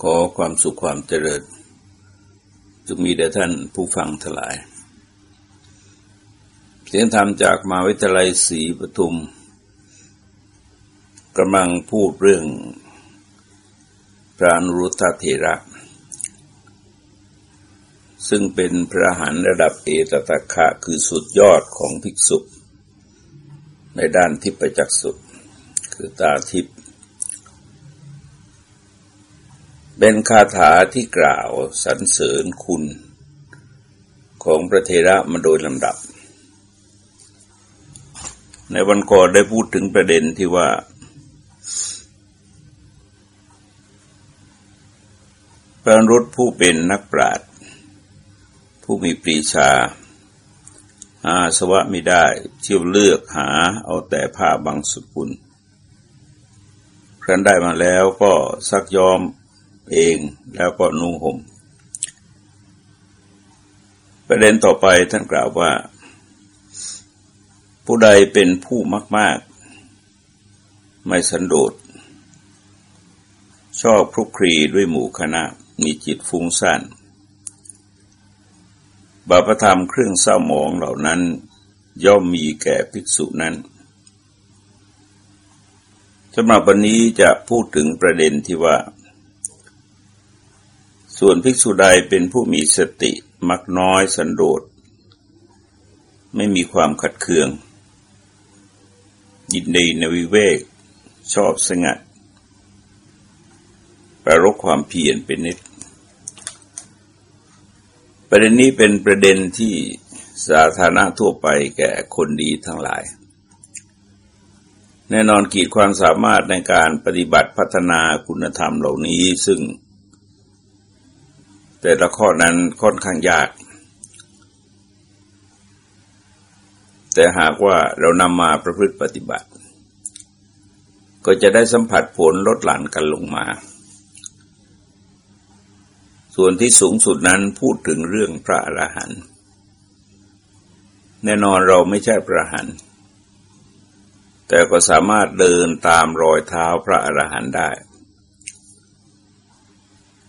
ขอความสุขความเจริญจงมีแด่ท่านผู้ฟังทั้งหลาย เสียงธรรมจากมาวิทยาลัยศรีปทุมกำลังพูดเรื่องพระนรุตเถระ ซึ่งเป็นพระหันระดับเอตตะคะคือสุดยอดของภิกษุ ในด้านทิพยจักสุคือตาทิพ เป็นคาถาที่กล่าวสรรเสริญคุณ ของพระเทระมาโดยลำดับ ในวันก่อนได้พูดถึงประเด็นที่ว่า พระรุษผู้เป็นนักปราชญ์ผู้มีปรีชา หาสวะไม่ได้เที่ยวเลือกหาเอาแต่ผ้าบางสกุลครั้นได้มาแล้วก็ซักยอม เองแล้วก็นุ่งห่มประเด็นต่อไปท่านกล่าวว่า ผู้ใดเป็นผู้มาก ๆ ไม่สันโดษชอบคลุกคลีด้วยหมู่คณะมีจิตฟุ้งซ่านบาปธรรมเครื่องเศร้าหมองเหล่านั้น ย่อมมีแก่ภิกษุนั้นสำหรับวันนี้จะพูดถึงประเด็นที่ว่า ส่วนภิกษุใดเป็นผู้มีสติมักน้อยสันโดษ ไม่มีความขัดเคือง ยินดีในวิเวก ชอบสงัด ประรกความเพียรเป็นนิด ประเด็นนี้เป็นประเด็นที่สาธารณะทั่วไปแก่คนดีทั้งหลาย แน่นอนกีดความสามารถในการปฏิบัติพัฒนาคุณธรรมเหล่านี้ซึ่ง แต่ละข้อนั้นค่อนข้างยาก แต่หากว่าเรานำมาประพฤติปฏิบัติ ก็จะได้สัมผัสผลลดหลั่นกันลงมา ส่วนที่สูงสุดนั้นพูดถึงเรื่องพระอรหันต์แน่นอนเราไม่ใช่พระอรหันต์แต่ก็สามารถเดินตามรอยเท้าพระอรหันต์ได้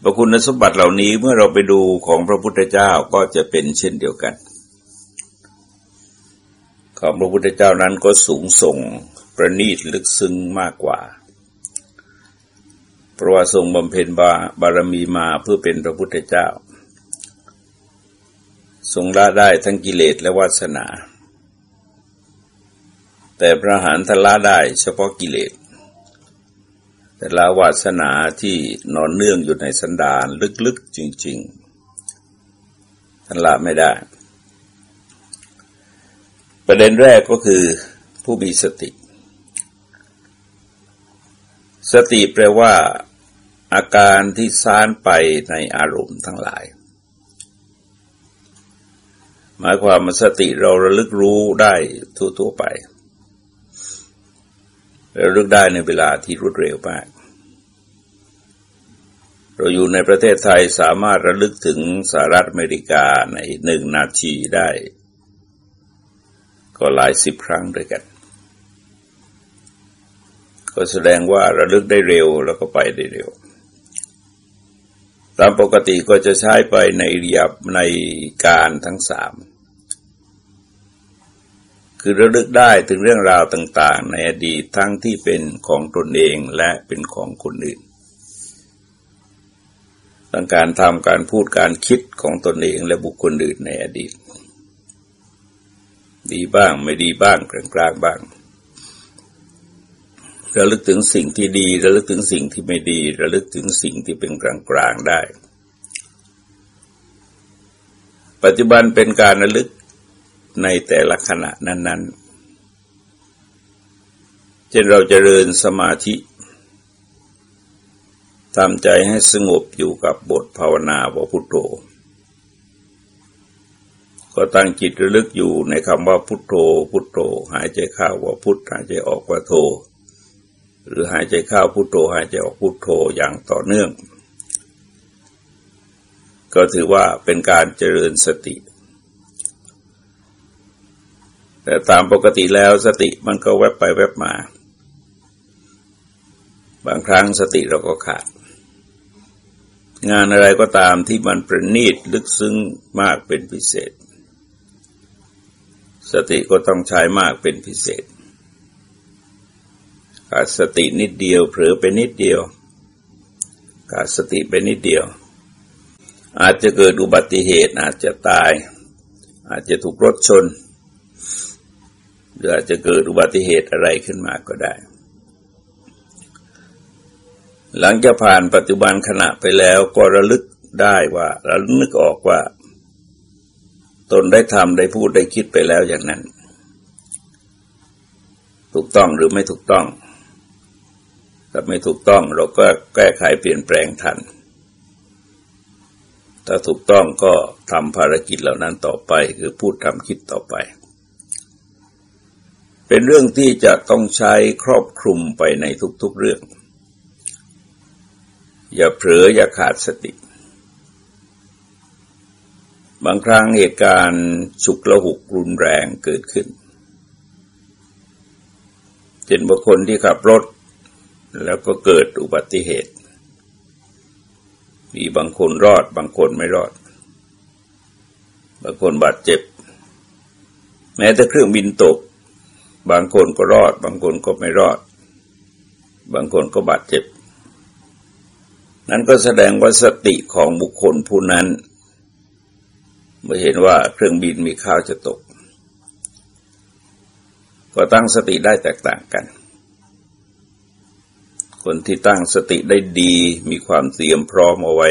พระคุณสมบัติเหล่านี้เมื่อเราไปดูของพระพุทธเจ้าก็จะเป็นเช่นเดียวกัน ของพระพุทธเจ้านั้นก็สูงส่งประณีตลึกซึ้งมากกว่า เพราะว่าทรงบำเพ็ญบาบารมีมาเพื่อเป็นพระพุทธเจ้า ทรงละได้ทั้งกิเลสและวาสนา แต่พระหานทละได้เฉพาะกิเลส แต่ละวาสนาที่นอนเนื่องอยู่ในสันดานลึกๆจริงๆท่านละไม่ได้ ประเด็นแรกก็คือผู้มีสติ สติแปลว่า อาการที่ซ้านไปในอารมณ์ทั้งหลาย หมายความว่าสติเราระลึกรู้ได้ทั่วๆไป ระลึกได้ในเวลาที่รวดเร็วมากเราอยู่ในประเทศไทยสามารถระลึกถึงสหรัฐอเมริกาในหนึ่งนาทีได้ ก็หลายสิบครั้งด้วยกัน ก็แสดงว่าระลึกได้เร็วแล้วก็ไปได้เร็ว ตามปกติก็จะใช้ไปในเรียบในการทั้งสาม คือระลึกได้ถึงเรื่องราวต่าง ๆ ในอดีตทั้งที่เป็นของตนเองและเป็นของคนอื่นทั้งการทำการพูดการคิดของตนเองและบุคคลอื่นในอดีต ดีบ้างไม่ดีบ้างกลางกลางบ้างระลึกถึงสิ่งที่ดีระลึกถึงสิ่งที่ไม่ดีระลึกถึงสิ่งที่เป็นกลางกลางได้ ปัจจุบันเป็นการระลึก ในแต่ละขณะนั้น ๆ เช่นเราจเจริญสมาธิทำใจให้สงบอยู่กับบทภาวนาว่าพุทโธ ก็ตั้งจิตระลึกอยู่ในคำว่าพุทโธ พุทโธ หายใจเข้าว่าพุทหายใจออกว่าโธ หรือหายใจเข้าพุทโธ หายใจออกพุทโธอย่างต่อเนื่อง ก็ถือว่าเป็นการเจริญสติ แต่ตามปกติแล้วสติมันก็แวบไปแวบมา บางครั้งสติเราก็ขาด งานอะไรก็ตามที่มันประณีตลึกซึ้งมากเป็นพิเศษ สติก็ต้องใช้มากเป็นพิเศษขาดสตินิดเดียวเผลอไปนิดเดียวขาดสติไปนิดเดียว อาจจะเกิดอุบัติเหตุอาจจะตาย อาจจะถูกรถชน หรืออาจจะเกิดอุบัติเหตุอะไรขึ้นมาก็ได้ หลังจากผ่านปัจจุบันขณะไปแล้วก็ระลึกได้ว่าระลึกนึกออกว่า ตนได้ทำได้พูดได้คิดไปแล้วอย่างนั้น ถูกต้องหรือไม่ถูกต้องถ้าไม่ถูกต้องเราก็แก้ไขเปลี่ยนแปลงทันถ้าถูกต้องก็ทำภารกิจเหล่านั้นต่อไป คือพูดทำคิดต่อไป เป็นเรื่องที่จะต้องใช้ครอบคลุมไปในทุกๆเรื่อง อย่าเผลออย่าขาดสติ บางครั้งเหตุการณ์ฉุกละหุกรุนแรงเกิดขึ้นเช่นบุคคลที่ขับรถ แล้วก็เกิดอุบัติเหตุ มีบางคนรอดบางคนไม่รอด บางคนบาดเจ็บ แม้แต่เครื่องบินตก บางคนก็รอด บางคนก็ไม่รอด บางคนก็บาดเจ็บ นั้นก็แสดงว่าสติของบุคคลผู้นั้น เมื่อเห็นว่าเครื่องบินมีข้าวจะตก ก็ตั้งสติได้แตกต่างกัน คนที่ตั้งสติได้ดีมีความเตรียมพร้อมเอาไว้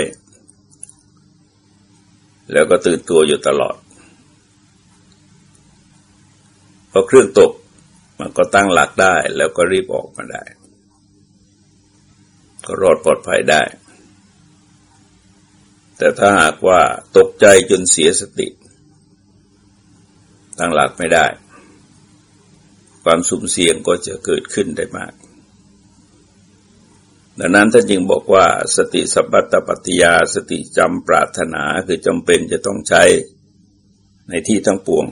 แล้วก็ตื่นตัวอยู่ตลอดพอเครื่องตก มันก็ตั้งหลักได้แล้วก็รีบออกมาได้ ก็รอดปลอดภัยได้ แต่ถ้าหากว่าตกใจจนเสียสติ ตั้งหลักไม่ได้ ความสุ่มเสี่ยงก็จะเกิดขึ้นได้มาก ดังนั้นท่านจึงบอกว่า สติสัพพตปัติยาสติจำปรารถนาคือจำเป็นจะต้องใช้ในที่ทั้งปวง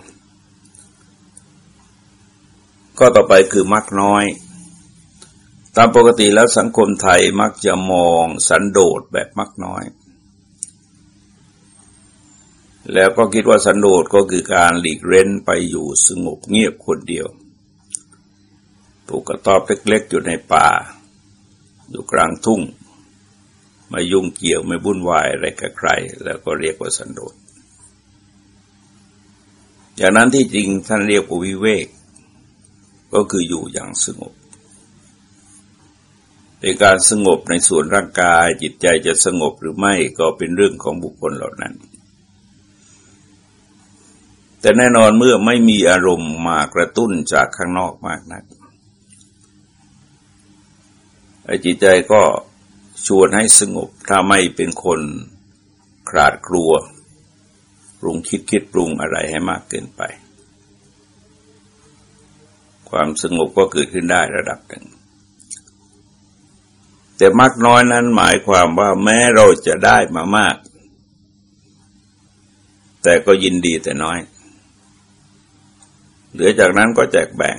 ก็ต่อไปคือมักน้อย ตามปกติแล้วสังคมไทยมักจะมองสันโดษแบบมักน้อย แล้วก็คิดว่าสันโดษก็คือการหลีกเร้นไปอยู่สงบเงียบคนเดียวปลูกกระต๊อบเล็กๆอยู่ในป่า อยู่กลางทุ่งไม่ยุ่งเกี่ยวไม่บุ่นวายอะไรกับใคร แล้วก็เรียกว่าสันโดษอย่างนั้นที่จริงท่านเรียกว่าวิเวก ก็คืออยู่อย่างสงบเป็นการสงบในส่วนร่างกายจิตใจจะสงบหรือไม่ก็เป็นเรื่องของบุคคลเหล่านั้น แต่แน่นอนเมื่อไม่มีอารมณ์มากระตุ้นจากข้างนอกมากนักจิตใจก็ชวนให้สงบถ้าไม่เป็นคนขาดกลัวปรุงคิดคิดปรุงอะไรให้มากเกินไป ความสงบก็เกิดขึ้นได้ระดับหนึ่ง แต่มากน้อยนั้นหมายความว่าแม้เราจะได้มามาก แต่ก็ยินดีแต่น้อย เหลือจากนั้นก็แจกแบ่ง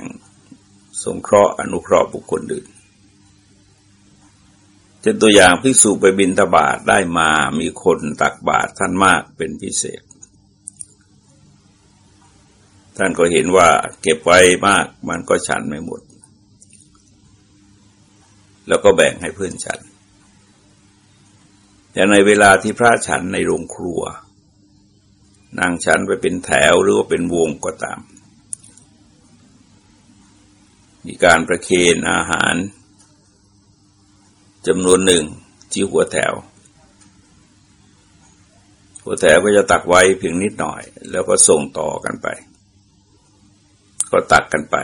สงเคราะห์อนุเคราะห์บุคคลอื่นเช่นตัวอย่างภิกษุไปบินตบาทได้มามีคนตักบาตรท่านมากเป็นพิเศษ ท่านก็เห็นว่าเก็บไว้มากมันก็ฉันไม่หมด แล้วก็แบ่งให้เพื่อนฉันอย่ในเวลาที่พระฉันในโรงครัวนั่งฉันไปเป็นแถวหรือว่าเป็นวงก็ตาม มีการประเคนอาหารจำนวนหนึ่งที่หัวแถว หัวแถวก็จะตักไว้เพียงนิดหน่อย แล้วก็ส่งต่อกันไป ก็ตักกันไป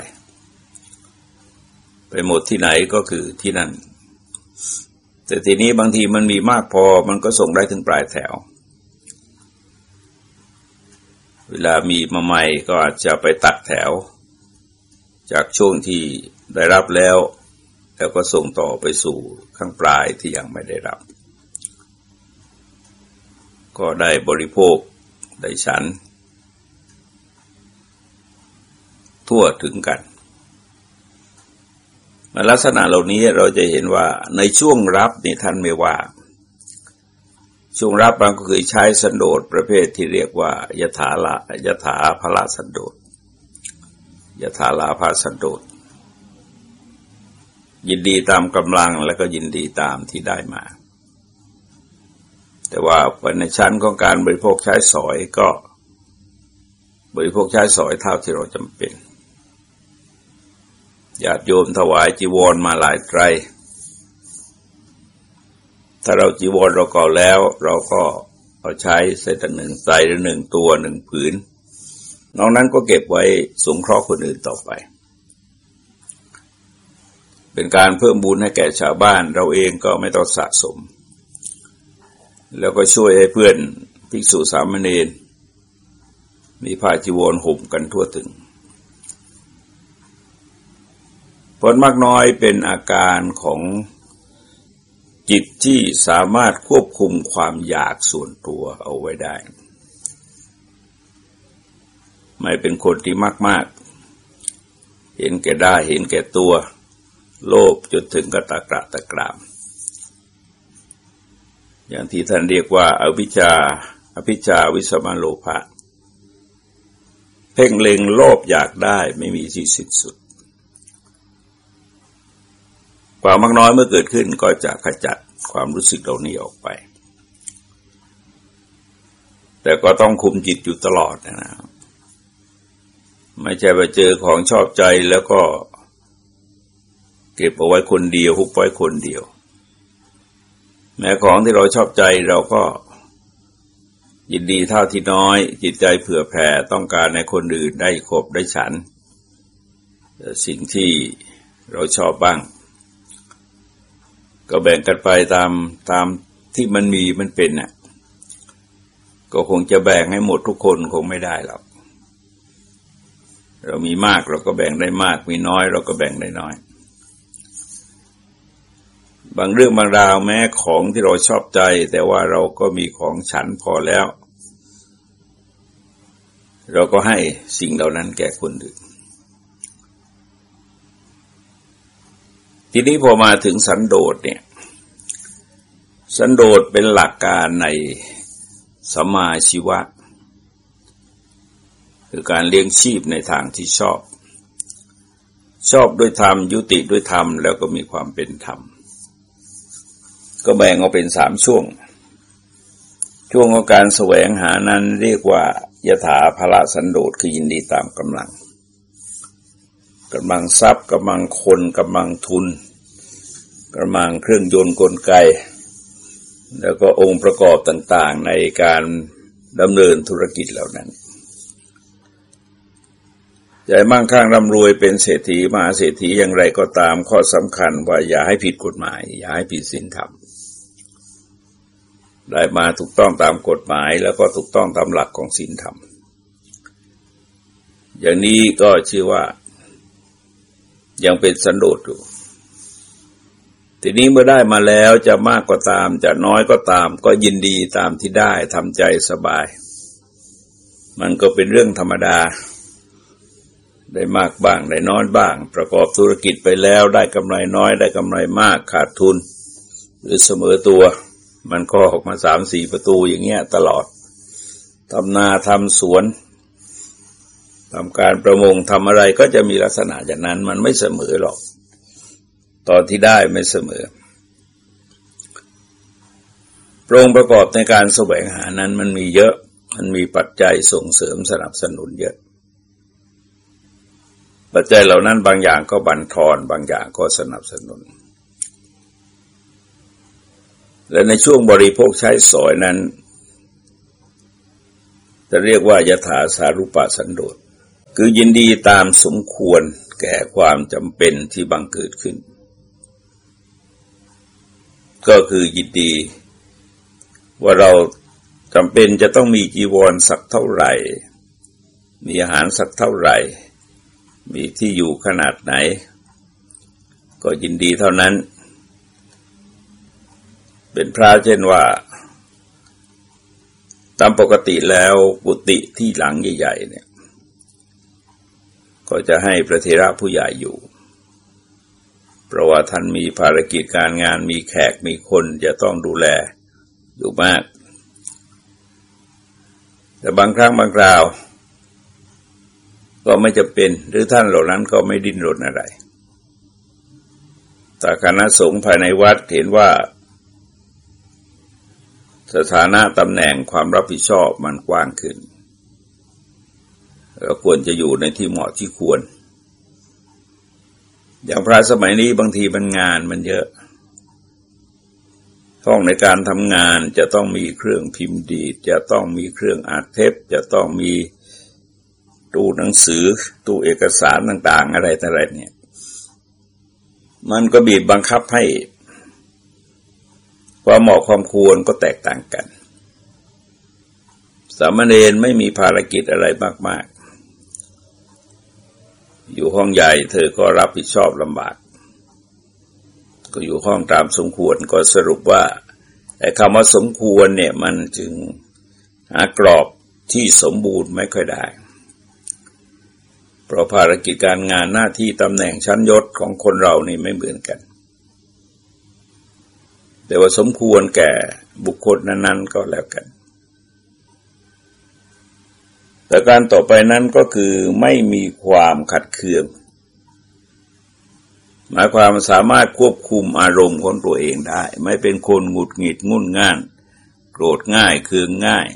ไปหมดที่ไหนก็คือที่นั่น แต่ทีนี้บางทีมันมีมากพอมันก็ส่งได้ถึงปลายแถว เวลามีมาใหม่ก็อาจจะไปตัดแถว จากช่วงที่ได้รับแล้ว แล้วก็ส่งต่อไปสู่ข้างปลายที่ยังไม่ได้รับ ก็ได้บริโภคได้ฉัน ทั่วถึงกันลักษณะเหล่านี้เราจะเห็นว่าในช่วงรับนี่ท่านไม่ว่า ช่วงรับมันก็คือใช้สันโดษประเภทที่เรียกว่ายถาละยถาภละสันโดษยถาลาภาสันโดษยินดีตามกำลังแล้วก็ยินดีตามที่ได้มา แต่ว่าในชั้นของการบริโภคใช้สอยก็ บริโภคใช้สอยเท่าที่เราจำเป็น ญาติโยมถวายจีวรมาหลายไตร ถ้าเราจีวรเราก่อแล้ว เราก็เอาใช้เศษหนึ่งไตรหรือหนึ่งตัวหนึ่งผืนนอกนั้นก็เก็บไว้สงเคราะห์คนอื่นต่อไป เป็นการเพิ่มบุญให้แก่ชาวบ้าน เราเองก็ไม่ต้องสะสม แล้วก็ช่วยให้เพื่อนภิกษุสามเณรมีผ้าจีวรห่มกันทั่วถึง ผลมากน้อยเป็นอาการของจิตที่สามารถควบคุมความอยากส่วนตัวเอาไว้ได้ ไม่เป็นคนที่มากมากเห็นแก่ได้เห็นแก่ตัว โลภจนถึงกระตากระตะกราม อย่างที่ท่านเรียกว่าอาวิชาอภิชาวิสมาโลภะเพ่งเล็งโลภอยากได้ไม่มีที่สิ้นสุด ความมากน้อยเมื่อเกิดขึ้นก็จะขจัดความรู้สึกเหล่านี้ออกไป แต่ก็ต้องคุมจิตอยู่ตลอดนะไม่ใช่ไปเจอของชอบใจแล้วก็ เก็บเอาไว้คนเดียวหุบไว้คนเดียว แม้ของที่เราชอบใจเราก็ยินดีเท่าที่น้อย จิตใจเผื่อแผ่ต้องการในคนอื่นได้ครบได้ฉัน สิ่งที่เราชอบบ้าง ก็แบ่งกันไปตามตามที่มันมีมันเป็นน่ะ ก็คงจะแบ่งให้หมดทุกคนคงไม่ได้หรอกเรามีมากเราก็แบ่งได้มาก มีน้อย เราก็แบ่งได้น้อย บางเรื่องบางราวแม้ของที่เราชอบใจ แต่ว่าเราก็มีของฉันพอแล้ว เราก็ให้สิ่งเหล่านั้นแก่คนอื่น ทีนี้พอมาถึงสันโดษเนี่ย สันโดษเป็นหลักการในสมาชีวะ คือการเลี้ยงชีพในทางที่ชอบ ชอบด้วยธรรม ยุติด้วยธรรม แล้วก็มีความเป็นธรรม ก็แบ่งออกเป็นสามช่วง ช่วงของการแสวงหานั้นเรียกว่ายถาภละสันโดษคือยินดีตามกำลัง กำลังทรัพย์กำลังคนกำลังทุนกำลังเครื่องยนต์กลไก แล้วก็องค์ประกอบต่างๆในการดำเนินธุรกิจเหล่านั้นใจมั่งคั่งร่ำรวยเป็นเศรษฐีมหาเศรษฐีอย่างไรก็ตามข้อสำคัญว่าอย่าให้ผิดกฎหมาย อย่าให้ผิดศีลธรรมได้มาถูกต้องตามกฎหมายแล้วก็ถูกต้องตามหลักของศีลธรรม อย่างนี้ก็ชื่อว่า ยังเป็นสันโดษอยู่ ทีนี้เมื่อได้มาแล้วจะมากก็ตาม จะน้อยก็ตาม ก็ยินดีตามที่ได้ทำใจสบาย มันก็เป็นเรื่องธรรมดา ได้มากบ้างได้น้อยบ้าง ประกอบธุรกิจไปแล้วได้กำไรน้อยได้กำไรมากขาดทุน หรือเสมอตัว มันก็ออกมาสามสี่ประตูอย่างเงี้ยตลอดทำนาทำสวน ทำการประมงทำอะไรก็จะมีลักษณะอย่างนั้น มันไม่เสมอหรอก ตอนที่ได้ไม่เสมอโรงประกอบในการแสวงหานั้นมันมีเยอะ มันมีปัจจัยส่งเสริมสนับสนุนเยอะ ปัจจัยเหล่านั้นบางอย่างก็บันทอนบางอย่างก็สนับสนุน และในช่วงบริโภคใช้สอยนั้น จะเรียกว่ายถาสารุปสันโดษ คือยินดีตามสมควรแก่ความจำเป็นที่บังเกิดขึ้น ก็คือยินดี ว่าเราจำเป็นจะต้องมีจีวรสักเท่าไหร่ มีอาหารสักเท่าไหร่ มีที่อยู่ขนาดไหน ก็ยินดีเท่านั้น เป็นพระเช่นว่า ตามปกติแล้วกุฏิที่หลังใหญ่ ๆ เนี่ย ก็จะให้พระเทระผู้ใหญ่อยู่ เพราะว่าท่านมีภารกิจการงานมีแขกมีคนจะต้องดูแลอยู่มาก แต่บางครั้งบางคราว ก็ไม่จะเป็นหรือท่านเหล่านั้นก็ไม่ดิ้นรนอะไรแต่คณะสงฆ์ภายในวัดเห็นว่า สถานะตำแหน่งความรับผิดชอบมันกว้างขึ้น ก็ควรจะอยู่ในที่เหมาะที่ควร อย่างพระสมัยนี้บางทีมันงานมันเยอะ ห้องในการทำงานจะต้องมีเครื่องพิมพ์ดีจะต้องมีเครื่องอัดเทปจะต้องมีตู้หนังสือตู้เอกสารต่าง ๆ อะไรต่อะไรเนี่ย มันก็บีบบังคับให้ความเหมาะความควรก็แตกต่างกันสามเณรไม่มีภารกิจอะไรมาก อยู่ห้องใหญ่เธอก็รับผิดชอบลำบาก ก็อยู่ห้องตามสมควรก็สรุปว่าไอ้คำว่าสมควรเนี่ยมันจึงหากรอบที่สมบูรณ์ไม่ค่อยได้ เพราะภารกิจการงานหน้าที่ตำแหน่งชั้นยศของคนเรานี่ไม่เหมือนกัน แต่ว่าสมควรแก่บุคคลนั้นๆก็แล้วกัน แต่การต่อไปนั้นก็คือไม่มีความขัดเคือง หมายความสามารถควบคุมอารมณ์ของตัวเองได้ ไม่เป็นคนหงุดหงิดงุ่นง่าน โกรธง่ายเคืองง่าย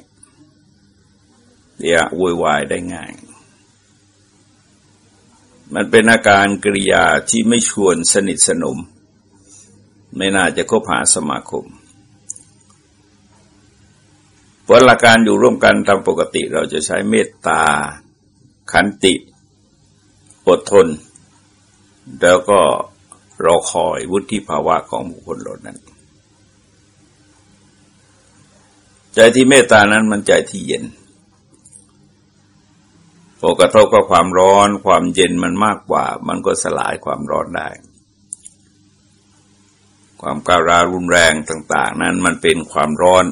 เดียโวยวายได้ง่าย มันเป็นอาการกริยาที่ไม่ชวนสนิทสนม ไม่น่าจะคบหาสมาคม เพราะหลักการอยู่ร่วมกันตามปกติเราจะใช้เมตตา ขันติ อดทน แล้วก็รอคอยวุฒิภาวะของบุคคลเหล่านั้น ใจที่เมตตานั้นมันใจที่เย็นพอกระทบกับความร้อน ความเย็นมันมากกว่า มันก็สลายความร้อนได้ ความก้าวร้าวรุนแรงต่าง ๆ นั้นมันเป็นความร้อน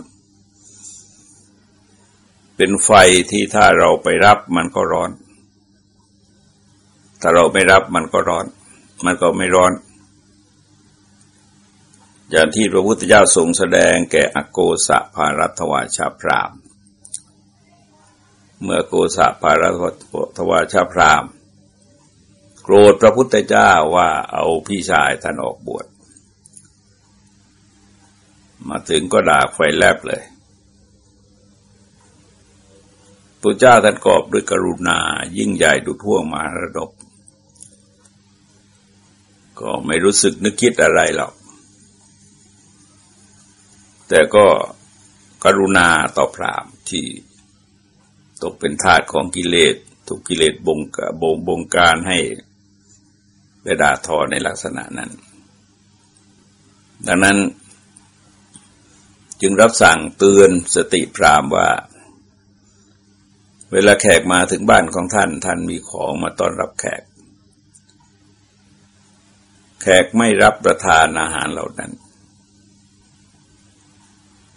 เป็นไฟที่ถ้าเราไปรับมันก็ร้อน ถ้าเราไม่รับมันก็ร้อน มันก็ไม่ร้อน อย่างที่พระพุทธเจ้าทรงแสดงแก่อโกสะภารัตวาชาพราม เมื่อโกสะภารัตวาชาพรามโกรธพระพุทธเจ้าว่าเอาพี่ชายท่านออกบวช มาถึงก็ด่าไฟแลบเลย พระเจ้าท่านกอบด้วยกรุณายิ่งใหญ่ดุท่วงมาระดบก็ไม่รู้สึกนึกคิดอะไรหรอก แต่ก็กรุณาต่อพรามที่ตกเป็นทาสของกิเลสถูกกิเลสบงบงบงการให้ไปด่าทอในลักษณะนั้น ดังนั้นจึงรับสั่งเตือนสติพรามว่า เวลาแขกมาถึงบ้านของท่าน ท่านมีของมาต้อนรับแขก แขกไม่รับประทานอาหารเหล่านั้น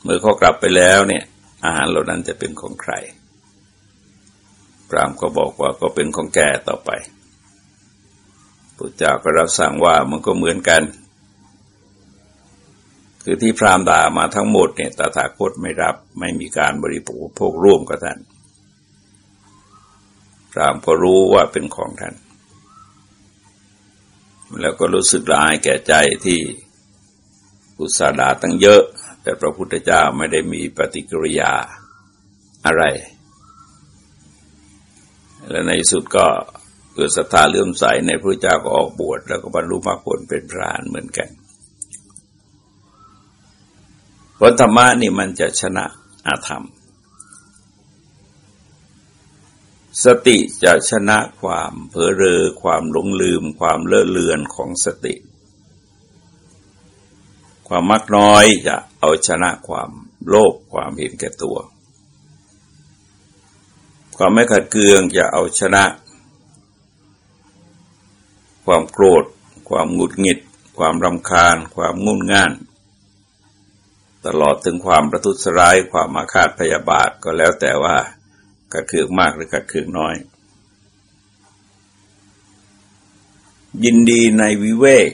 เมื่อเขากลับไปแล้วเนี่ย อาหารเหล่านั้นจะเป็นของใครพรามก็บอกว่าก็เป็นของแกต่อไปพระเจ้าก็รับสั่งว่ามันก็เหมือนกัน คือที่พรามด่ามาทั้งหมดเนี่ยตถาคตไม่รับไม่มีการบริโภคพวกร่วมกับท่าน รามก็รู้ว่าเป็นของท่าน แล้วก็รู้สึกละอายแก่ใจที่อุตสาดาตั้งเยอะ แต่พระพุทธเจ้าไม่ได้มีปฏิกิริยาอะไร และในสุดก็เกิดศรัทธาเลื่อมใสในพระเจ้าก็ออกบวชแล้วก็บรรลุมรรคผลเป็นพระานเหมือนกันผลธรรมะนี่มันจะชนะอาธรรม สติจะชนะความเผลอเรอ ความหลงลืม ความเลอะเลือนของสติ ความมักน้อยจะเอาชนะความโลภความเห็นแก่ตัว ความไม่ขัดเคืองจะเอาชนะ ความโกรธ ความหงุดหงิด ความรำคาญ ความงุ่นง่าน ตลอดถึงความประทุษร้าย ความมาคาดพยาบาทก็แล้วแต่ว่า กัดเคืองมากหรือกัดเคืองน้อย ยินดีในวิเวก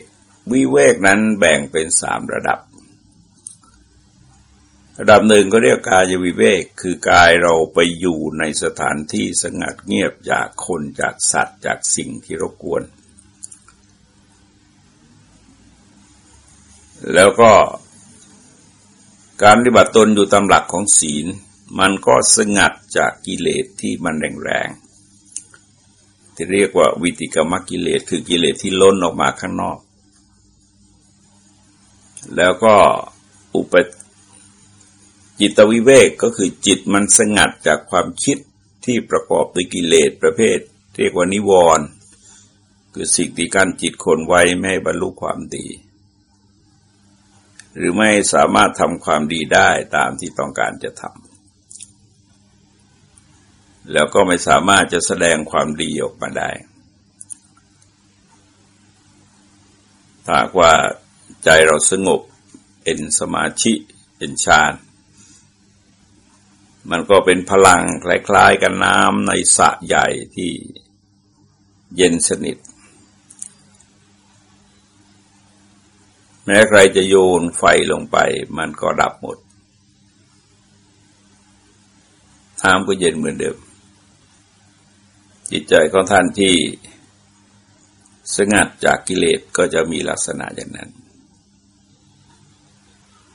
วิเวกนั้นแบ่งเป็นสามระดับ ระดับหนึ่งก็เรียกกายวิเวก คือกายเราไปอยู่ในสถานที่สงัดเงียบจากคนจากสัตว์จากสิ่งที่รบกวน แล้วก็การปฏิบัติตนอยู่ตามหลักของศีล มันก็สงัดจากกิเลสที่มันแรงๆ ที่เรียกว่าวิติกรรมกิเลสคือกิเลสที่ล้นออกมาข้างนอก แล้วก็อุปจิตวิเวกก็คือจิตมันสงัดจากความคิดที่ประกอบด้วยกิเลสประเภท เรียกว่านิวรณ์คือสิ่งที่กั้นจิตคนไว้ไม่บรรลุความดี หรือไม่สามารถทำความดีได้ตามที่ต้องการจะทำ แล้วก็ไม่สามารถจะแสดงความดีออกมาได้ถ้าว่าใจเราสงบเป็นสมาธิเป็นฌานมันก็เป็นพลังคล้ายๆกับน้ำในสระใหญ่ที่เย็นสนิท แม้ใครจะโยนไฟลงไปมันก็ดับหมดน้ำก็เย็นเหมือนเดิม จิตใจของท่านที่สงัดจากกิเลสก็จะมีลักษณะอย่างนั้น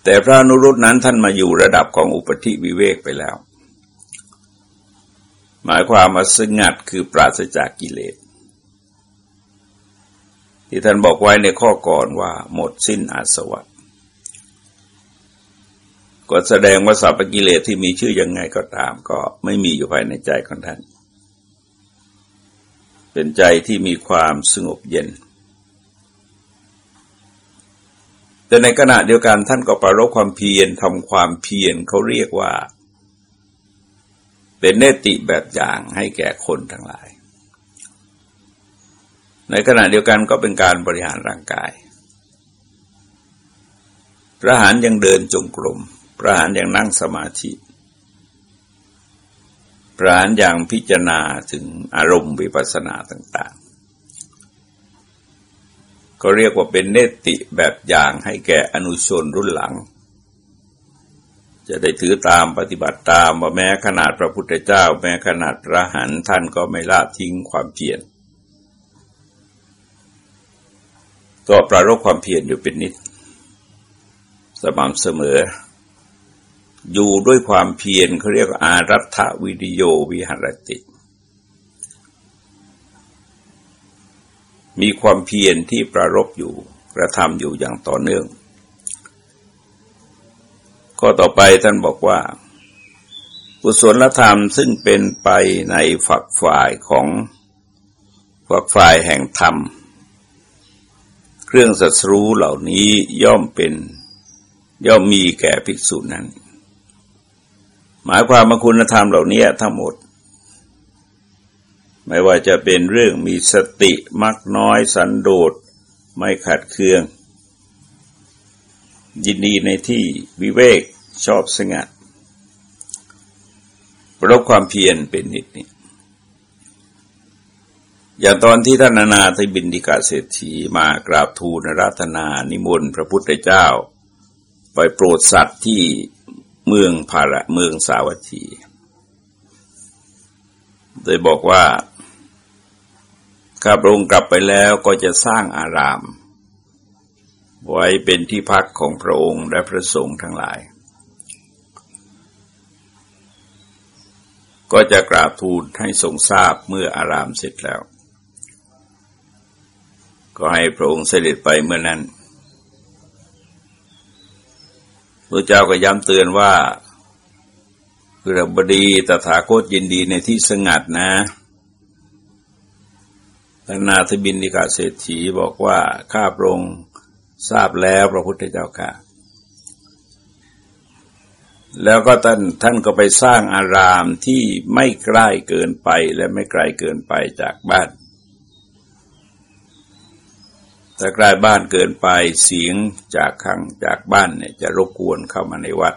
แต่พระนุรุตนั้นท่านมาอยู่ระดับของอุปธิวิเวกไปแล้ว หมายความว่าสงัดคือปราศจากกิเลส ที่ท่านบอกไว้ในข้อก่อนว่าหมดสิ้นอาสวะก็แสดงว่าสัพกิเลสที่มีชื่อยังไงก็ตาม ก็ไม่มีอยู่ภายในใจของท่าน เป็นใจที่มีความสงบเย็น แต่ในขณะเดียวกันท่านก็ประรบความเพียรทำความเพียรเขาเรียกว่า เป็นเนติแบบอย่างให้แก่คนทั้งหลาย ในขณะเดียวกันก็เป็นการบริหารร่างกาย พระหารยังเดินจงกรมพระหารยังนั่งสมาธิ พระหารยังพิจารณาถึงอารมณ์วิปัสสนาต่าง ๆ ก็เรียกว่าเป็นเนติแบบอย่างให้แก่อนุชนรุ่นหลัง จะได้ถือตามปฏิบัติตามว่าแม้ขนาดพระพุทธเจ้า แม้ขนาดพระหันท่านก็ไม่ละทิ้งความเพียรก็ประรบความเพียรอยู่เป็นนิด สม่ำเสมอ อยู่ด้วยความเพียรเขาเรียกอารัฐวิริโยวิหรติ มีความเพียรที่ประรบอยู่กระทำอยู่อย่างต่อเนื่องก็ต่อไปท่านบอกว่ากุศลธรรมซึ่งเป็นไปในฝักฝ่ายของฝักฝ่ายแห่งธรรม เครื่องศัตรูเหล่านี้ย่อมเป็นย่อมมีแก่ภิกษุนั้น หมายความว่าคุณธรรมเหล่านี้ทั้งหมด ไม่ว่าจะเป็นเรื่องมีสติมักน้อยสันโดษไม่ขัดเคือง ยินดีในที่วิเวกชอบสงัดประบความเพียรเป็นนิดนี้อย่างตอนที่ท่านนานาทบินดิกาเศรษฐีมากราบทูลรัตนานิมนต์พระพุทธเจ้า ไปโปรดสัตว์ที่ เมืองภาระเมืองสาวัตถีโดยบอกว่าข้าพระองค์กลับไปแล้วก็จะสร้างอาราม ไว้เป็นที่พักของพระองค์และพระสงฆ์ทั้งหลาย ก็จะกราบทูลให้ทรงทราบเมื่ออารามเสร็จแล้ว ก็ให้พระองค์เสด็จไปเมื่อนั้น พระเจ้าก็ย้ำเตือนว่าคือบดีตถาคตยินดีในที่สงัดนะพระนาถบินดิกาเศรษฐีบอกว่าข้าพระองค์ทราบแล้วพระพุทธเจ้าค่ะ แล้วก็ท่านท่านก็ไปสร้างอารามที่ไม่ใกล้เกินไปและไม่ไกลเกินไปจากบ้าน ถ้าใกล้บ้านเกินไปเสียงจากข้างจากบ้านเนี่ยจะรบกวนเข้ามาในวัด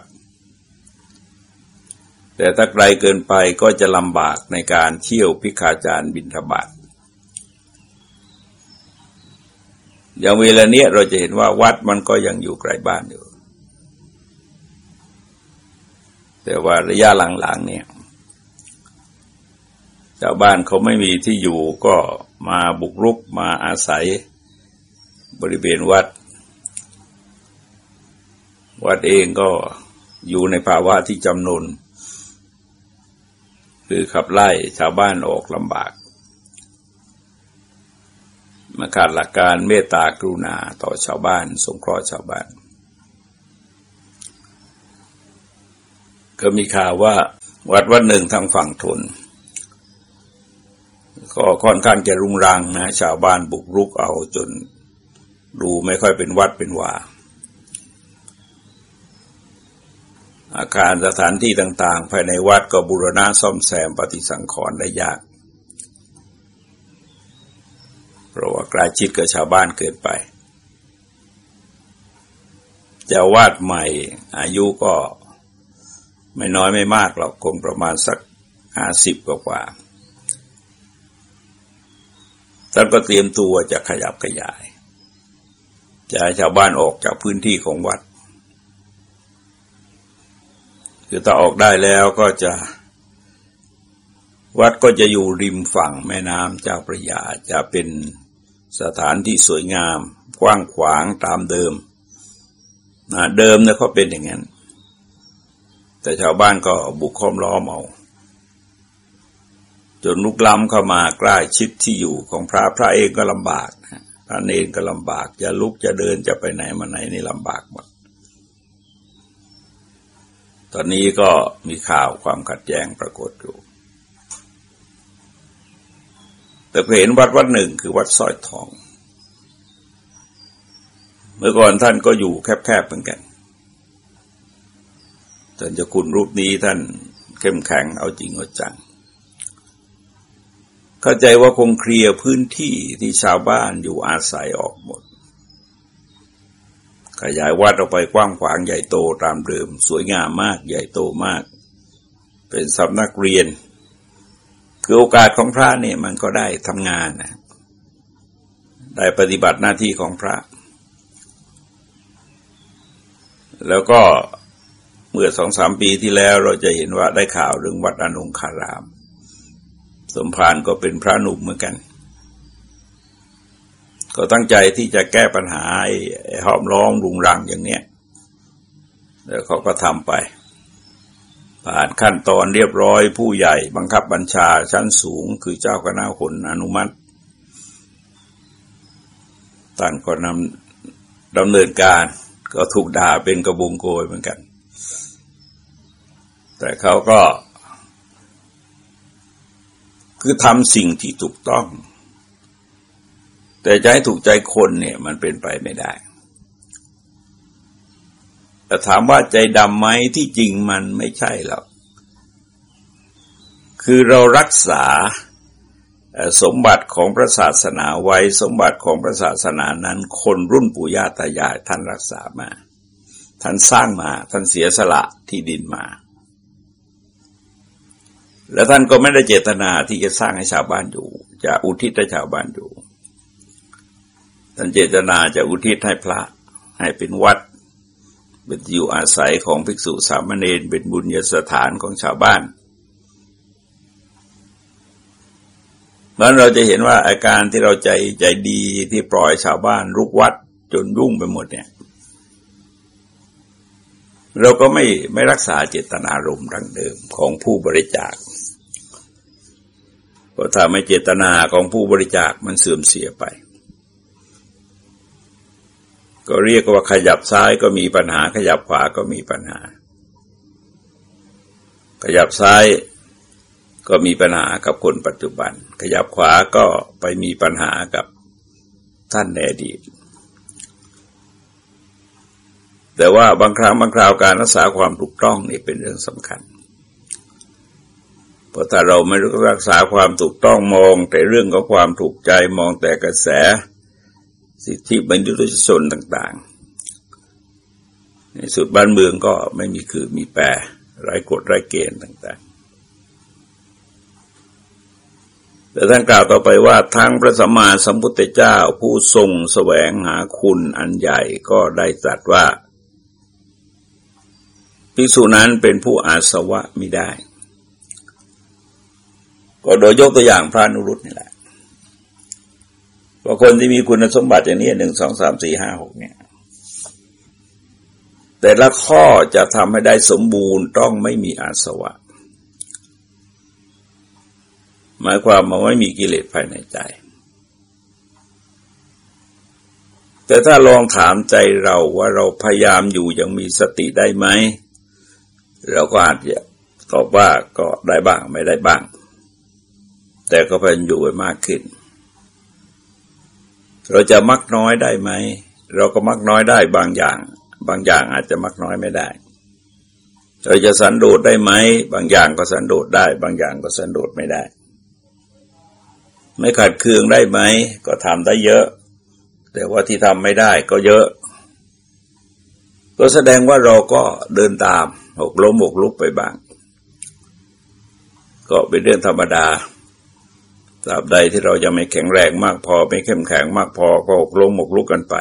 แต่ถ้าไกลเกินไปก็จะลำบากในการเที่ยวพิกาจารบินทบาทอย่างเวลาเนี้ยเราจะเห็นว่าวัดมันก็ยังอยู่ไกลบ้านอยู่ แต่ว่าระยะหลังๆเนี่ยชาวบ้านเขาไม่มีที่อยู่ก็มาบุกรุกมาอาศัย บริเวณวัด วัดเองก็อยู่ในภาวะที่จำนวนคือขับไล่ชาวบ้านออกลำบากมาขาดหลักการเมตตากรุณาต่อชาวบ้าน สงเคราะห์ชาวบ้าน ก็มีข่าวว่าวัดวัดหนึ่งทางฝั่งทน ก็ค่อนข้างจะรุงรังนะ ชาวบ้านบุกรุกเอาจน ดูไม่ค่อยเป็นวัดเป็นว่าอาคารสถานที่ต่างๆ ภายในวัดก็บูรณะซ่อมแซมปฏิสังขรณ์ได้ยาก เพราะว่าใกล้ชิดกับชาวบ้านเกินไป จะวาดใหม่อายุก็ไม่น้อยไม่มากหรอกคงประมาณสักห้าสิบกว่าท่านก็เตรียมตัวจะขยับขยาย จะให้ชาวบ้านออกจากพื้นที่ของวัด คือถ้าออกได้แล้วก็จะ วัดก็จะอยู่ริมฝั่งแม่น้ำเจ้าประยาจะเป็นสถานที่สวยงามกว้างขวางตามเดิมนะเดิมเนี่ยเขาเป็นอย่างนั้น แต่ชาวบ้านก็บุกค้อมล้อมเอาจนลุกล้ำเข้ามาใกล้ชิดที่อยู่ของพระพระเองก็ลำบาก พระเนรก็ลำบาก จะลุกจะเดินจะไปไหนมาไหนนี่ลำบากหมด ตอนนี้ก็มีข่าวความขัดแย้งปรากฏอยู่ แต่เห็นวัดวัดหนึ่งคือวัดสร้อยทอง เมื่อก่อนท่านก็อยู่แคบๆเหมือนกัน ท่านจะคุณรูปนี้ท่านเข้มแข็งเอาจริงเอาจัง เข้าใจว่าคงเคลียร์พื้นที่ที่ชาวบ้านอยู่อาศัยออกหมด ขยายวัดออกไปกว้างขวางใหญ่โตตามเดิม สวยงามมากใหญ่โตมาก เป็นสำนักเรียน คือโอกาสของพระเนี่ยมันก็ได้ทำงานนะได้ปฏิบัติหน้าที่ของพระ แล้วก็เมื่อสองสามปีที่แล้วเราจะเห็นว่าได้ข่าวเรื่องวัดอนุงคาราม สมภารก็เป็นพระหนุ่มเหมือนกัน ก็ตั้งใจที่จะแก้ปัญหาหอมล้อมรุงรังอย่างเนี้ยแล้วเขาก็ทำไป ผ่านขั้นตอนเรียบร้อยผู้ใหญ่บังคับบัญชาชั้นสูงคือเจ้าคณะคนอนุมัติท่านก็นำดำเนินการก็ถูกด่าเป็นกระบุงโกยเหมือนกัน แต่เขาก็ คือทำสิ่งที่ถูกต้อง แต่จะให้ถูกใจคนเนี่ย มันเป็นไปไม่ได้ แต่ถามว่าใจดำไหมที่จริงมันไม่ใช่หรอกคือเรารักษาสมบัติของพระศาสนาไว้สมบัติของพระศาสนานั้น คนรุ่นปู่ย่าตายายท่านรักษามา ท่านสร้างมา ท่านเสียสละที่ดินมา แล้วท่านก็ไม่ได้เจตนาที่จะสร้างให้ชาวบ้านอยู่ จะอุทิศให้ชาวบ้านอยู่ ท่านเจตนาจะอุทิศให้พระ ให้เป็นวัด เป็นอยู่อาศัยของภิกษุสามเณรเป็นบุญญสถานของชาวบ้านนั้นเราจะเห็นว่าอาการที่เราใจใจดีที่ปล่อยชาวบ้านรุกวัดจนรุ่งไปหมดเนี่ย เราก็ไม่ไม่รักษาเจตนารมณ์ดังเดิมของผู้บริจาค ราะถ้าไม่เจตนาของผู้บริจาคมันเสื่อมเสียไป ก็เรียกว่าขยับซ้ายก็มีปัญหา ขยับขวาก็มีปัญหา ขยับซ้ายก็มีปัญหากับคนปัจจุบัน ขยับขวาก็ไปมีปัญหากับท่านในอดีต แต่ว่าบางครั้งบางคราวการรักษาความถูกต้องนี่เป็นเรื่องสำคัญ เพราะถ้าเราไม่รักษาความถูกต้องมอง แต่เรื่องของความถูกใจมองแต่กระแส สิทธิบรรยุชนต่าง ๆ ในสุดบ้านเมืองก็ไม่มีคือมีแปรไร้กฎไร้เกณฑ์ต่าง ๆแต่ท่านกล่าวต่อไปว่าทั้งพระสัมมาสัมพุทธเจ้าผู้ทรงแสวงหาคุณอันใหญ่ก็ได้ตรัสว่า ภิกษุนั้นเป็นผู้อาสวะไม่ได้ ก็โดยยกตัวอย่างพระนุรุตนี่แหละว่าคนที่มีคุณสมบัติอย่างนี้หนึ่งสองสามสี่ห้าหกเนี่ย แต่ละข้อจะทำให้ได้สมบูรณ์ต้องไม่มีอาสวะ หมายความว่าไม่มีกิเลสภายในใจ แต่ถ้าลองถามใจเราว่าเราพยายามอยู่ยังมีสติได้ไหม เราก็อาจจะตอบว่าก็ได้บ้างไม่ได้บ้าง แต่ก็พยายามอยู่ไวมากขึ้น เราจะมักน้อยได้ไหม เราก็มักน้อยได้บางอย่าง บางอย่างอาจจะมักน้อยไม่ได้ เราจะสันโดษได้ไหม บางอย่างก็สันโดษได้ บางอย่างก็สันโดษไม่ได้ ไม่ขัดเคืองได้ไหม ก็ทำได้เยอะ แต่ว่าที่ทำไม่ได้ก็เยอะ ก็แสดงว่าเราก็เดินตามหกล้มหกลุกไปบ้าง ก็เป็นเรื่องธรรมดา ตราบใดที่เรายังไม่แข็งแรงมากพอไม่เข้มแข็งมากพอก็หกล้มหมกลุกกันไป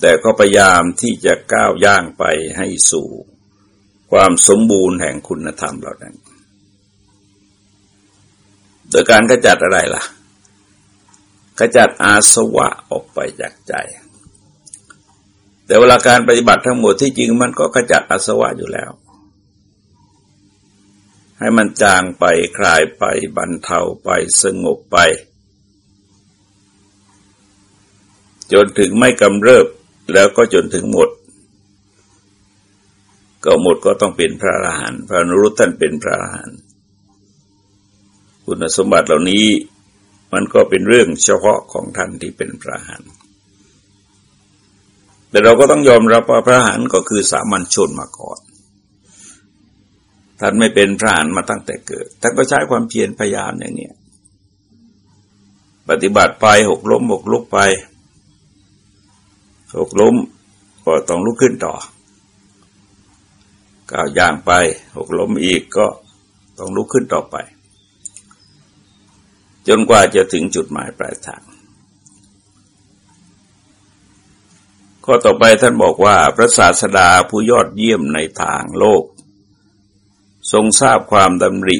แต่ก็พยายามที่จะก้าวย่างไปให้สู่ ความสมบูรณ์แห่งคุณธรรมเหล่านั้น โดยการขจัดอะไรล่ะขจัดอาสวะออกไปจากใจ แต่เวลาการปฏิบัติทั้งหมดที่จริงมันก็ขจัดอาสวะอยู่แล้ว ให้มันจางไปคลายไปบรรเทาไปสงบไป จนถึงไม่กำเริบแล้วก็จนถึงหมด ก็หมดก็ต้องเป็นพระอรหันต์พระนุรุตท่านเป็นพระอรหันต์คุณสมบัติเหล่านี้มันก็เป็นเรื่องเฉพาะของท่านที่เป็นพระอรหันต์แต่เราก็ต้องยอมรับว่าพระอรหันต์ก็คือสามัญชนมาก่อน ท่านไม่เป็นพระานมาตั้งแต่เกิด ท่านก็ใช้ความเพียรพยายามอย่างนี้ปฏิบัติไปหกล้มหกลุกไปหกล้มก็ต้องลุกขึ้นต่อก้าวย่างไปหกล้มอีกก็ต้องลุกขึ้นต่อไป จนกว่าจะถึงจุดหมายปลายทางข้อต่อไปท่านบอกว่าพระศาสดาผู้ยอดเยี่ยมในทางโลก ทรงทราบความดำริ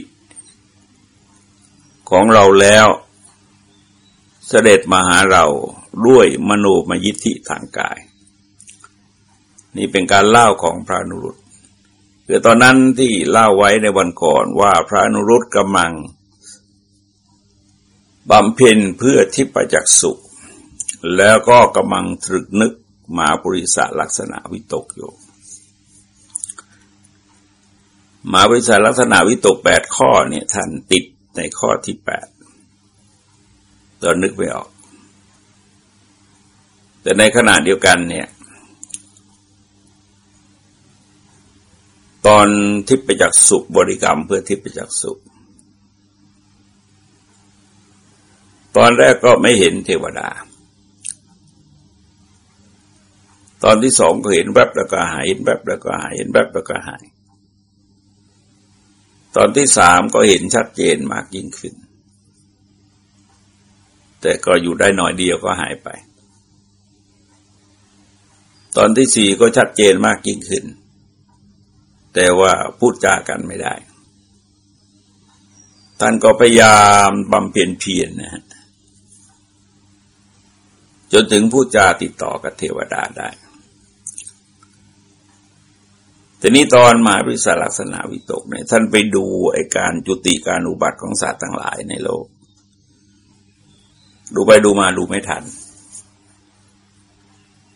ของเราแล้วเสด็จมาหาเราด้วยมโนมยิทธิทางกาย นี่เป็นการเล่าของพระนุรุตคือตอนนั้นที่เล่าไว้ในวันก่อนว่าพระนุรุตกำลังบำเพ็ญเพื่อทิพจักสุแล้วก็กำลังตรึกนึกมาปุริสะลักษณะวิตกอยู่ มาบริษัทลักษณะวิตกแปดข้อเนี่ยท่านติดในข้อที่แปดตอนนึกไม่ออก แต่ในขณะเดียวกันเนี่ย ตอนทิพยจักสุบริกรรมเพื่อทิพยจักสุตอนแรกก็ไม่เห็นเทวดา ตอนที่สองก็เห็นแวบแล้วก็หายเห็นแวบแล้วก็หายเห็นแวบแล้วก็หาย ตอนที่สามก็เห็นชัดเจนมากยิ่งขึ้น แต่ก็อยู่ได้หน่อยเดียวก็หายไป ตอนที่สี่ก็ชัดเจนมากยิ่งขึ้น แต่ว่าพูดจากันไม่ได้ ท่านก็พยายามบำเพ็ญเพียรนะฮะจนถึงพูดจาติดต่อกับเทวดาได้ ทีนี้ตอนมาวิสาลักษณะวิตกเนี่ยท่านไปดูไอการจุติการอุบัติของสัตว์ทั้งหลายในโลก ดูไปดูมาดูไม่ทัน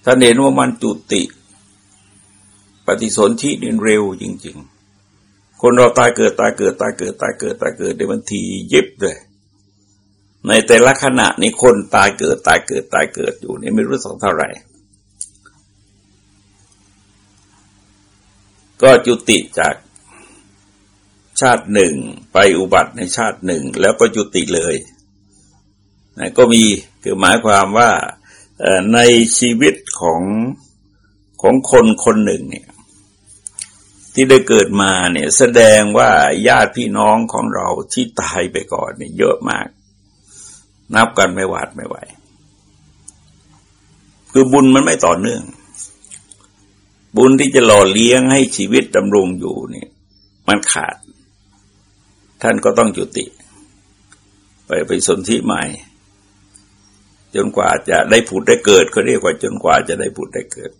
ท่านเห็นว่ามันจุติ ปฏิสนธินี่เร็วจริง ๆ คนเราตายเกิดตายเกิดตายเกิดตายเกิดตายเกิดในบันทียิบเลยในแต่ละขณะนี้คนตายเกิดตายเกิดตายเกิดอยู่นี่ไม่รู้สักเท่าไหร่ ก็จุติจากชาติหนึ่งไปอุบัติในชาติหนึ่ง แล้วก็จุติเลยนะก็มีคือหมายความว่าในชีวิตของของคนคนหนึ่งเนี่ยที่ได้เกิดมาเนี่ยแสดงว่าญาติพี่น้องของเราที่ตายไปก่อนเนี่ยเยอะมาก นับกันไม่หวาดไม่ไหว คือบุญมันไม่ต่อเนื่อง บุญที่จะหล่อเลี้ยงให้ชีวิตดำรงอยู่เนี่ยมันขาด ท่านก็ต้องจุติ ไปไปสนธิใหม่ จนกว่าจะได้ผุดได้เกิดเขาเรียกว่าจนกว่าจะได้ผุดได้เกิด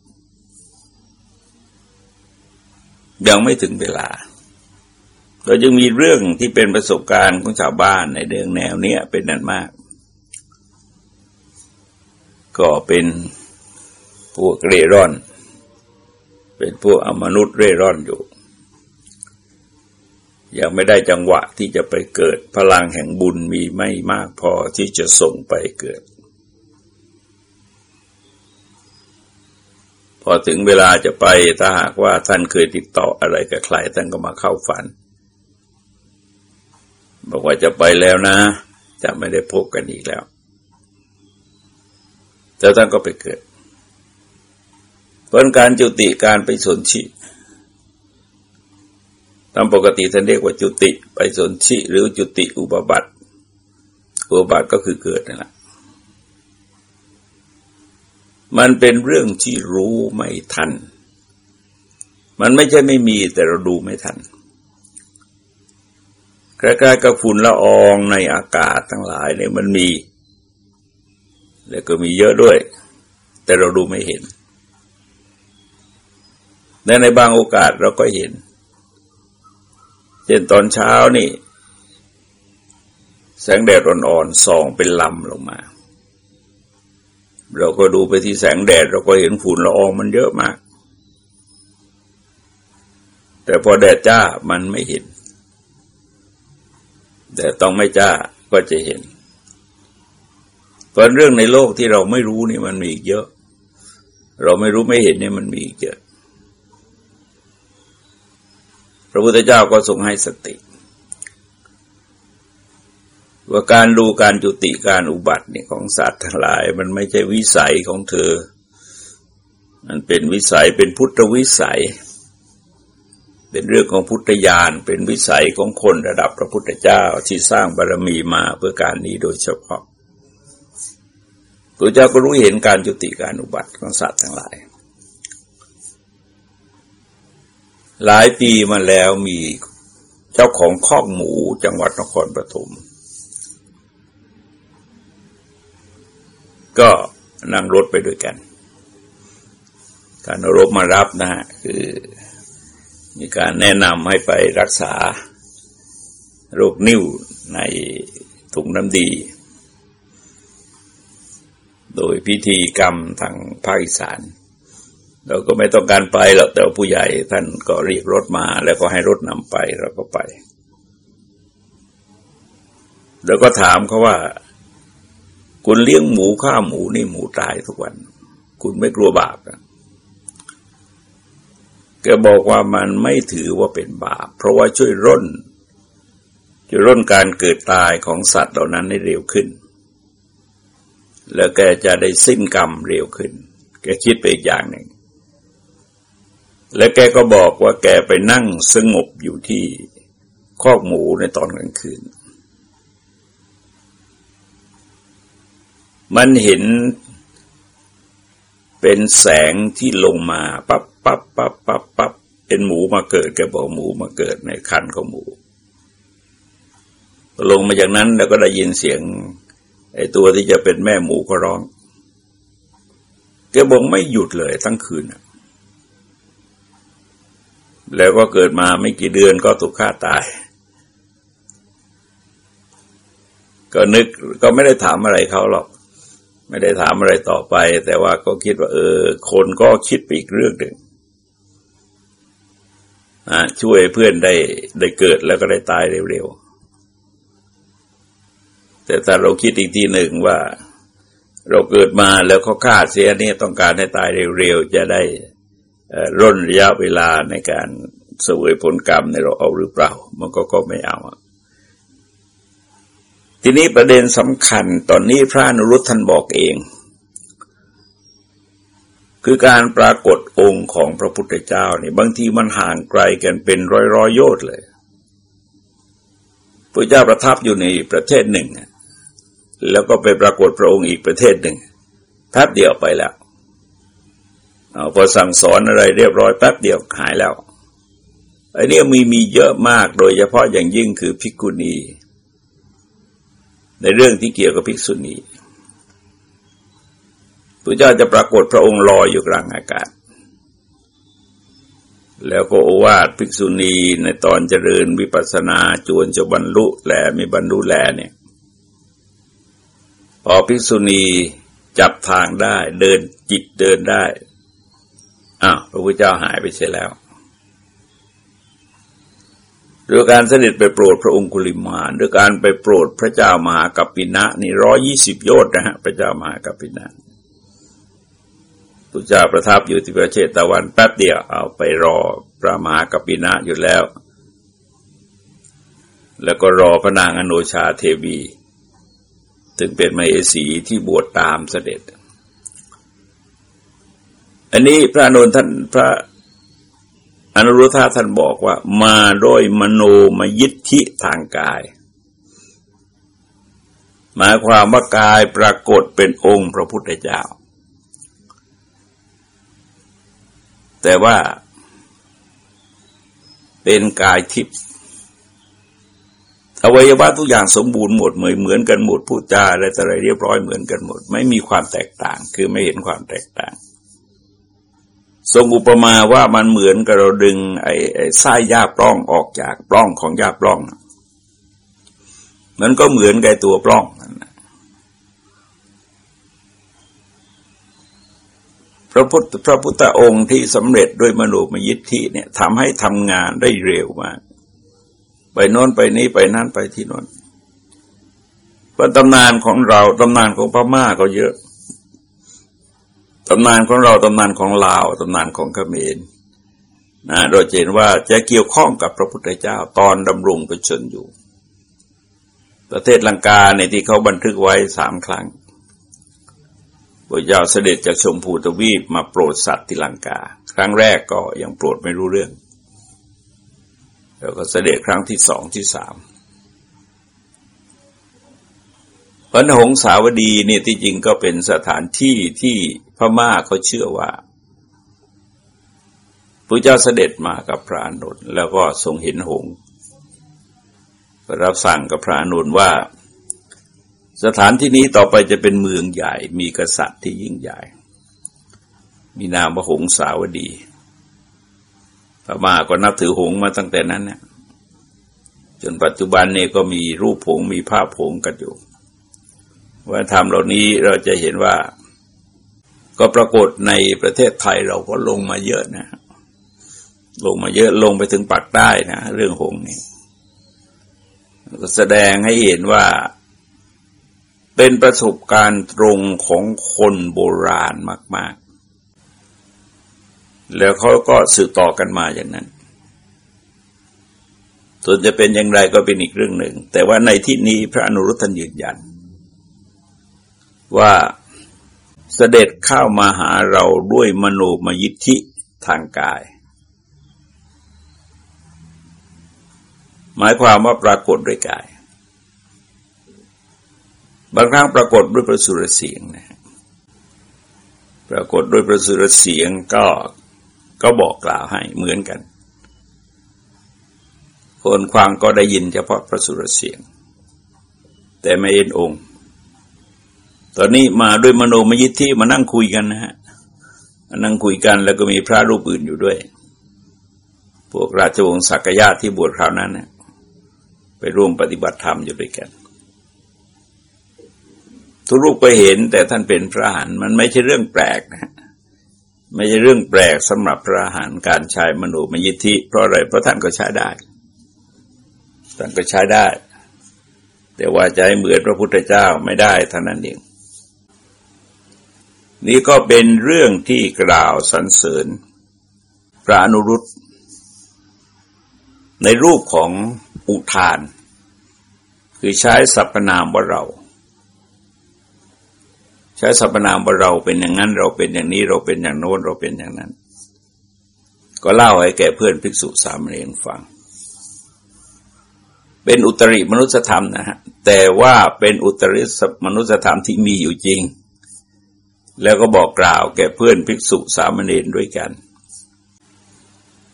ยังไม่ถึงเวลา เราจึงมีเรื่องที่เป็นประสบการณ์ของชาวบ้านในเรื่องแนวเนี้ยเป็นนันมาก ก็เป็นพวกเร่ร่อน เป็นพวกอมนุษย์เร่ร่อนอยู่ ยังไม่ได้จังหวะที่จะไปเกิดพลังแห่งบุญมีไม่มากพอที่จะส่งไปเกิด พอถึงเวลาจะไปถ้าหากว่าท่านเคยติดต่ออะไรกับใครท่านก็มาเข้าฝัน บอกว่าจะไปแล้วนะ จะไม่ได้พบกันอีกแล้ว แต่ท่านก็ไปเกิด ผลการจุติการไปสนชิตามปกติท่านเรียกว่าจุติไปสนชิหรือจุติอุบบัติอุบบัติก็คือเกิดนั่นแหละมันเป็นเรื่องที่รู้ไม่ทัน มันไม่ใช่ไม่มีแต่เราดูไม่ทันใกล้ๆกับฝุ่นละอองในอากาศทั้งหลายเนี่ยมันมี แล้วก็มีเยอะด้วย แต่เราดูไม่เห็น แต่ในบางโอกาสเราก็เห็น เช่นตอนเช้านี่ แสงแดดอ่อนๆส่องเป็นลำลงมา เราก็ดูไปที่แสงแดด เราก็เห็นฝุ่นละอองมันเยอะมาก แต่พอแดดจ้ามันไม่เห็น แต่ต้องไม่จ้าก็จะเห็นเพราะเรื่องในโลกที่เราไม่รู้นี่มันมีอีกเยอะ เราไม่รู้ไม่เห็นนี่มันมีอีกเยอะ พ ระพุทธเจ้าก็ทรงให้สติ ว่าการดูการจุติการอุบัติเนี่ยของสัตว์ทั้งหลาย มันไม่ใช่วิสัยของเธอ มันเป็นวิสัยเป็นพุทธวิสัย เป็นเรื่องของพุทธญาณเป็นวิสัยของคนระดับพระพุทธเจ้าที่สร้างบารรมีมาเพื่อการนี้โดยเฉพาะพระเจ้าก็รู้เห็นการจุติการอุบัติของสัตว์ทั้งหลาย หลายปีมาแล้วมีเจ้าของคอกหมูจังหวัดนครปฐมก็นั่งรถไปด้วยกัน การรถมารับนะฮะคือมีการแนะนำให้ไปรักษาโรคนิ่วในถุงน้ำดี โดยพิธีกรรมทางภาคอีสาน เราก็ไม่ต้องการไปหรอกแต่ผู้ใหญ่ท่านก็เรียกรถมา แล้วก็ให้รถนำไปเราก็ไป แล้วก็ถามเขาว่า คุณเลี้ยงหมูข้าหมูนี่หมูตายทุกวัน คุณไม่กลัวบาปนะแกบอกว่ามันไม่ถือว่าเป็นบาป เพราะว่าช่วยร่นช่วยร่นการเกิดตายของสัตว์เหล่านั้นให้เร็วขึ้น แล้วแกจะได้สิ้นกรรมเร็วขึ้นแกคิดไปอีกอย่างหนึ่ง และแกก็บอกว่าแกไปนั่งสงบอยู่ที่คอกหมูในตอนกลางคืน มันเห็นเป็นแสงที่ลงมาปั๊บปั๊บปั๊บปั๊บปั๊บเป็นหมูมาเกิดแกบอกหมูมาเกิดในคันของหมู ลงมาจากนั้นแล้วก็ได้ยินเสียงไอ้ตัวที่จะเป็นแม่หมูก็ร้องแกบอกไม่หยุดเลยทั้งคืน แล้วก็เกิดมาไม่กี่เดือนก็ถูกฆ่าตาย ก็นึกก็ไม่ได้ถามอะไรเขาหรอก ไม่ได้ถามอะไรต่อไป แต่ว่าก็คิดว่า เออ คนก็คิดไปอีกเรื่องหนึ่งช่วยเพื่อนได้ได้เกิดแล้วก็ได้ตายเร็วๆ แต่ถ้าเราคิดอีกทีหนึ่งว่า เราเกิดมาแล้วเขาฆ่าเสียนี่ต้องการให้ตายเร็วๆ จะได้ ร่นระยะเวลาในการสวยผลกรรมในเราเอาหรือเปล่า มันก็ก็ไม่เอาทีนี้ประเด็นสำคัญตอนนี้พระนรุตท่านบอกเอง คือการปรากฏองค์ของพระพุทธเจ้าเนี่ยบางทีมันห่างไกลกันเป็นร้อยร้อยโยชน์เลยพระเจ้าประทับอยู่ในประเทศหนึ่ง แล้วก็ไปปรากฏพระองค์อีกประเทศหนึ่งแป๊บเดียวไปแล้ว อพอสั่งสอนอะไรเรียบร้อยแป๊บเดียวหายแล้วไอ้นี่มีมีเยอะมากโดยเฉพาะอย่างยิ่งคือภิกขุณี ในเรื่องที่เกี่ยวกับภิกษุณีพระเจ้าจะปรากฏพระองค์ลอยอยู่กลางอากาศ แล้วก็โอวาทภิกษุณีในตอนเจริญวิปัสสนาจวนจะบรรลุแลม่บรรลุแลเนี่ย พอภิกษุณีจับทางได้ เดินจิตเดินได้ อ้าวพระพุทธเจ้าหายไปเสียแล้วด้วยการเสด็จไปโปรดพระองคุลิมานด้วยการไปโปรดพระเจ้ามหากัปปินะนี่ร้อยี่สิบโยชน์นะฮะพระเจ้ามหากัปปินะพระเจ้าประทับอยู่ที่ประเทศตะวันแป๊บเดียวเอาไปรอพระมหากัปปินะอยู่แล้ว แล้วก็รอพระนางอโนชาเทวีถึงเป็นมเหสีที่บวชตามเสด็จ อันนี้พระนนท่านพระอนุรุทธาท่านบอกว่า มาด้วยมโนมยิทธิทางกาย หมายความว่ากายปรากฏเป็นองค์พระพุทธเจ้า แต่ว่าเป็นกายทิพย์อวัยวะทุกอย่างสมบูรณ์หมดเหมือนเหมือนกันหมดพูดจาอะไรอะไรเรียบร้อยเหมือนกันหมด ไม่มีความแตกต่าง คือไม่เห็นความแตกต่าง ทรงอุปมาว่ามันเหมือนกับเราดึงไอ้ไส้ยาปล้องออกจากปล้องของยาปล้องมันก็เหมือนกับตัวปล้องพระพุทธพระพุทธองค์ที่สำเร็จด้วยมโนมยิทธิเนี่ยทำให้ทำงานได้เร็วมากไปโน้นไปนี้ไปนั่นไปที่โน้นเพราะตำนานของเราตำนานของพม่าก็เยอะ ตำนานของเราตำนานของลาวตำนานของเขมรนะโดยเห็นว่าจะเกี่ยวข้องกับพระพุทธเจ้าตอนดำรงเประชนอยู่ ประเทศลังกาในที่เขาบันทึกไว้สามครั้งพระเจ้าเสด็จจากชมพูทวีปมาโปรดสัตว์ที่ลังกา ครั้งแรกก็ยังโปรดไม่รู้เรื่อง แล้วก็เสด็จครั้งที่สองที่สาม พระนหงสาวดีเนี่ยที่จริงก็เป็นสถานที่ที่พม่าเขาเชื่อว่าพระเจ้าเสด็จมากับพระอนุนแล้วก็ทรงเห็นหงรับสั่งกับพระอนุนว่า สถานที่นี้ต่อไปจะเป็นเมืองใหญ่ มีกษัตริย์ที่ยิ่งใหญ่ มีนามว่าหงสาวดี พม่าก็นับถือหงมาตั้งแต่นั้นเนี่ยจนปัจจุบันเนี่ยก็มีรูปหงมีภาพหงกันอยู่ ว่าธรรมเหล่านี้เราจะเห็นว่า ก็ปรากฏในประเทศไทยเราก็ลงมาเยอะนะ ลงมาเยอะลงไปถึงปากใต้นะเรื่องหงนี่ก็แสดงให้เห็นว่าเป็นประสบการณ์ตรงของคนโบราณมาก ๆ แล้วเขาก็สืบต่อกันมาอย่างนั้นส่วนจะเป็นอย่างไรก็เป็นอีกเรื่องหนึ่ง แต่ว่าในที่นี้พระอนุรุทธนยืนยัน ว่าเสด็จเข้ามาหาเราด้วยมโนมยิทธิทางกาย หมายความว่าปรากฏด้วยกาย บางครั้งปรากฏด้วยประสุรเสียงนะปรากฏด้วยประสุรเสียงก็ก็บอกกล่าวให้เหมือนกันคนควางก็ได้ยินเฉพาะประสุรเสียง แต่ไม่เห็นองค์ ตอนนี้มาด้วยมโนมยิทธิมานั่งคุยกันนะฮะมานั่งคุยกันแล้วก็มีพระรูปอื่นอยู่ด้วย พวกราชวงศ์สักยะที่บวชคราวนั้นเนี่ยไปร่วมปฏิบัติธรรมอยู่ด้วยกันทุกรูปก็เห็นแต่ท่านเป็นพระหันมันไม่ใช่เรื่องแปลกนะไม่ใช่เรื่องแปลกสำหรับพระหันการใช้มโนมยิทธิ เพราะอะไรเพราะท่านก็ใช้ได้ ท่านก็ใช้ได้ แต่ว่าจะให้เหมือนพระพุทธเจ้าไม่ได้เท่านั้นเอง นี่ก็เป็นเรื่องที่กล่าวสรรเสริญ พระอนุรุตในรูปของอุทาน คือใช้สรรพนามว่าเรา ใช้สรรพนามว่าเราเป็นอย่างนั้น เราเป็นอย่างนี้เราเป็นอย่างโน้นเราเป็นอย่างนั้น ก็เล่าให้แก่เพื่อนภิกษุสามเณรฟัง เป็นอุตริมนุสธรรมนะฮะแต่ว่าเป็นอุตริมนุสธรรมที่มีอยู่จริง แล้วก็บอกกล่าวแก่เพื่อนภิกษุสามเณรด้วยกัน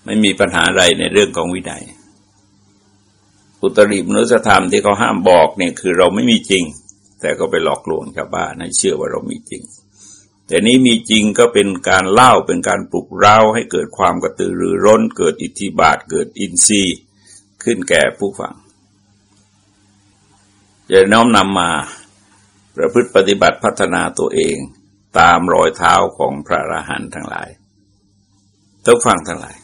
ไม่มีปัญหาอะไรในเรื่องของวินัยอุตริมนุสธรรมที่เขาห้ามบอกเนี่ยคือเราไม่มีจริง แต่ก็ไปหลอกลวงชาวบ้านให้เชื่อว่าเรามีจริง แต่นี้มีจริงก็เป็นการเล่าเป็นการปลุกเร้าให้เกิดความกระตือรือร้น เกิดอิทธิบาทเกิดอินทรีย์ ขึ้นแก่ผู้ฟังจะน้อมนำมาประพฤติปฏิบัติพัฒนาตัวเอง ตามรอยเท้าของพระอรหันต์ทั้งหลายทุกฟังทั้งหลาย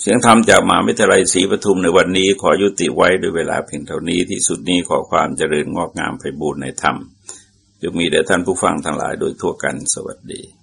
เสียงธรรมจากมาวิทยาลัยศรีปทุมในวันนี้ขอยุติไว้ด้วยเวลาเพียงเท่านี้ที่สุดนี้ขอความเจริญงอกงามไปบูรณนธรรมจะมีแด่ท่านผู้ฟังทั้งหลายโดยทั่วกันสวัสดี